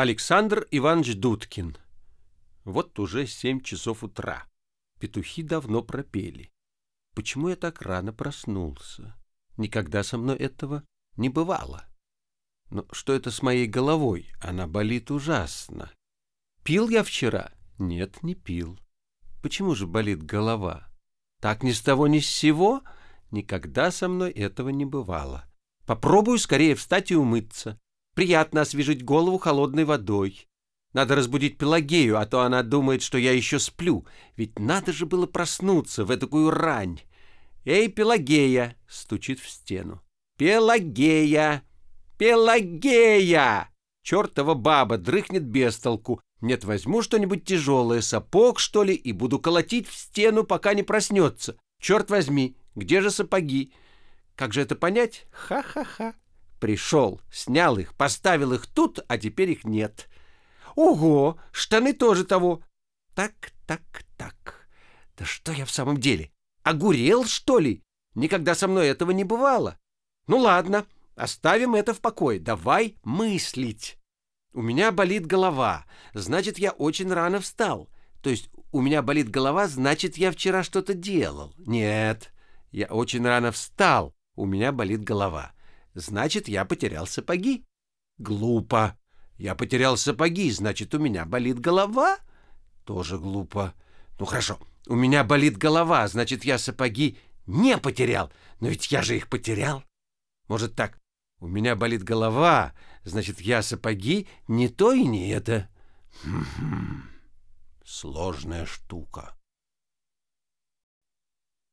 Александр Иванович Дудкин. Вот уже семь часов утра. Петухи давно пропели. Почему я так рано проснулся? Никогда со мной этого не бывало. Но что это с моей головой? Она болит ужасно. Пил я вчера? Нет, не пил. Почему же болит голова? Так ни с того ни с сего? Никогда со мной этого не бывало. Попробую скорее встать и умыться. Приятно освежить голову холодной водой. Надо разбудить Пелагею, а то она думает, что я еще сплю. Ведь надо же было проснуться в такую рань. «Эй, Пелагея!» — стучит в стену. «Пелагея! Пелагея!» Чертова баба дрыхнет без толку. Нет, возьму что-нибудь тяжелое, сапог, что ли, и буду колотить в стену, пока не проснется. Черт возьми, где же сапоги? Как же это понять? Ха-ха-ха. Пришел, снял их, поставил их тут, а теперь их нет. Ого, штаны тоже того. Так, так, так. Да что я в самом деле? Огурел, что ли? Никогда со мной этого не бывало. Ну ладно, оставим это в покое. Давай мыслить. У меня болит голова, значит, я очень рано встал. То есть у меня болит голова, значит, я вчера что-то делал. Нет, я очень рано встал, у меня болит голова. Значит, я потерял сапоги. Глупо. Я потерял сапоги, значит, у меня болит голова? Тоже глупо. Ну хорошо, у меня болит голова, значит, я сапоги не потерял. Но ведь я же их потерял. Может так, у меня болит голова, значит, я сапоги не то и не это. Сложная штука.